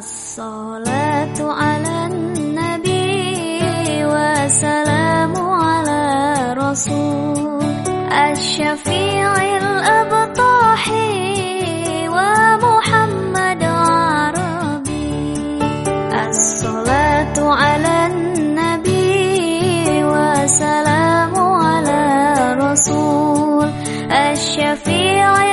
الصلاة على النبي وسلام على رسول الشفيع الأبطاح ومحمد عربي. الصلاة على النبي وسلام على رسول الشفيع